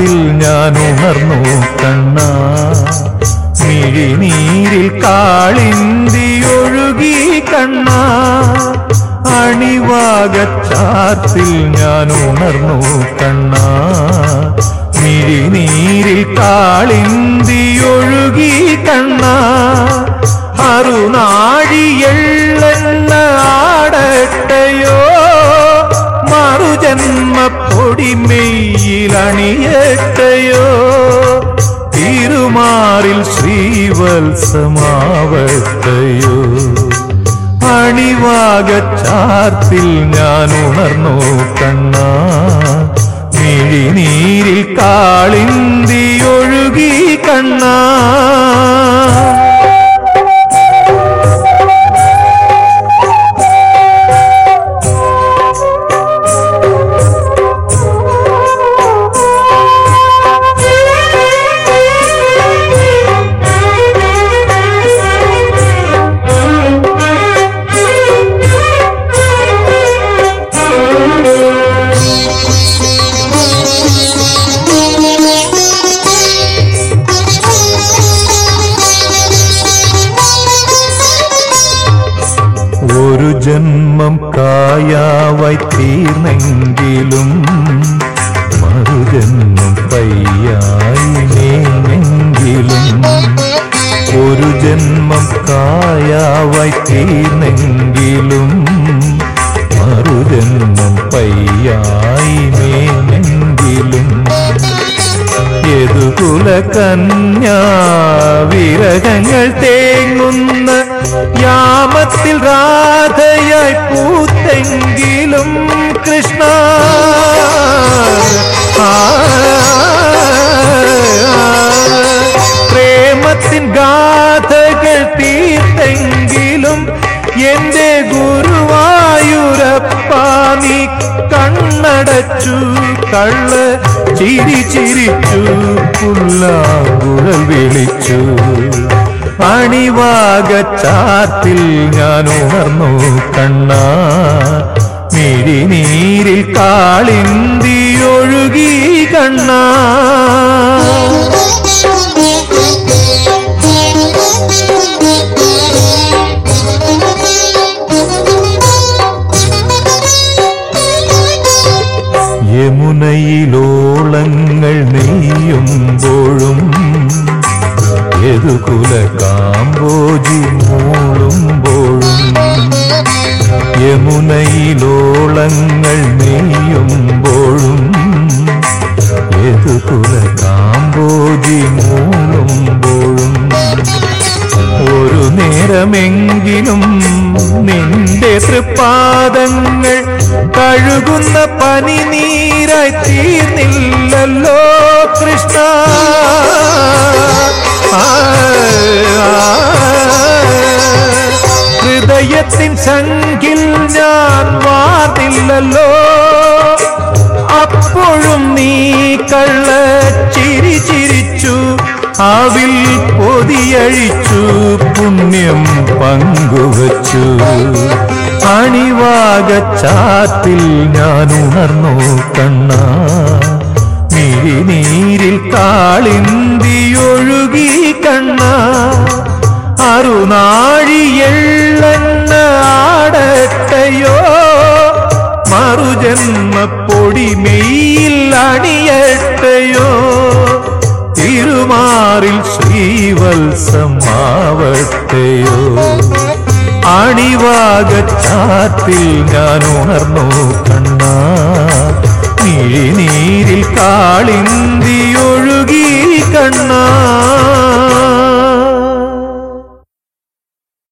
ിൽ ഞാൻ ഉണർന്നു കണ്ണ. മിഴിനീരിൽ കാളിന്തി ഒഴുകി കണ്ണ. അണിവാകച്ചാർത്തിൽ ഞാൻ ഉണർന്നു കണ്ണ. മിഴിനീരിൽ കാളിന്തി ഒഴുകി കണ്ണ. അറുനാഴിയെള്ളെണ്ണ ആടട്ടയോ? മറുജന്മ പൊടിമെയ്യിലണിയട്ടയോ തിരുമാറിൽ ശ്രീവത്സമാവട്ടയോ? അണിവാകച്ചാർത്തിൽ ഞാൻ ഉണർന്നു കണ്ണ. ഒരു ജന്മം കായാവായി തീർന്നെങ്കിലും മറുജന്മം പയ്യായി നീങ്ങെങ്കിലും ഒരു ജന്മം കായാവായി തീർന്നെങ്കിലും മറുജന്മം പയ്യായി നീങ്ങെങ്കിലും യദുകുല കന്യാ വിരഹങ്ങൾ തേങ്ങുന്ന യാമത്തിൽ രാധയായി പൂത്തെങ്കിലും കൃഷ്ണ. പ്രേമത്തിൻ ഗാഥകൾ തീർത്തെങ്കിലും എന്റെ ഗുരുവായൂരപ്പ നീ കണ്ണടച്ചു കള്ള ചിരി ചിരിച്ചു പുല്ലാങ്കുഴൽ വിളിച്ചു. അണിവാകച്ചാത്തിൽ ഞാൻ ഉണർന്നു കണ്ണ. മിഴിനീരിൽ കാളിന്തി ഒഴുകി കണ്ണ. യമുനയിലോളങ്ങൾ നെയ്യുമ്പോഴും യദുകുല കാമ്പോജി മൂളുമ്പോഴും യമുനയിലോളങ്ങൾ നെയ്യുമ്പോഴും യദുകുല കാമ്പോജി മൂളുമ്പോഴും ഒരു നേരമെങ്കിലും നിന്റെ തൃപ്പാദങ്ങൾ കഴുകുന്ന പനി നീരായി തീർന്നില്ലല്ലോ കൃഷ്ണ. സംഖിൽ ഞാൻ വാതില്ലല്ലോ അപ്പോഴും നീ കള്ള ചിരി ചിരിച്ചു അവിൽ പൊതിയഴിച്ചു പുണ്യം പങ്കുവച്ചു. അണിവാകച്ചാത്തിൽ ഞാൻ ഉണർന്നു കണ്ണ. മിഴിനീരിൽ കാളിന്തി ഒഴുകി കണ്ണ. അറുനാഴിയെള്ളെണ്ണ ആടട്ടയോ? മറുജന്മ പൊടിമെയിൽ അണിയട്ടയോ? തിരുമാറിൽ ശ്രീവത്സമാവട്ടയോ? അണിവാകച്ചാത്തിൽ ഞാൻ ഉണർന്നു കണ്ണ.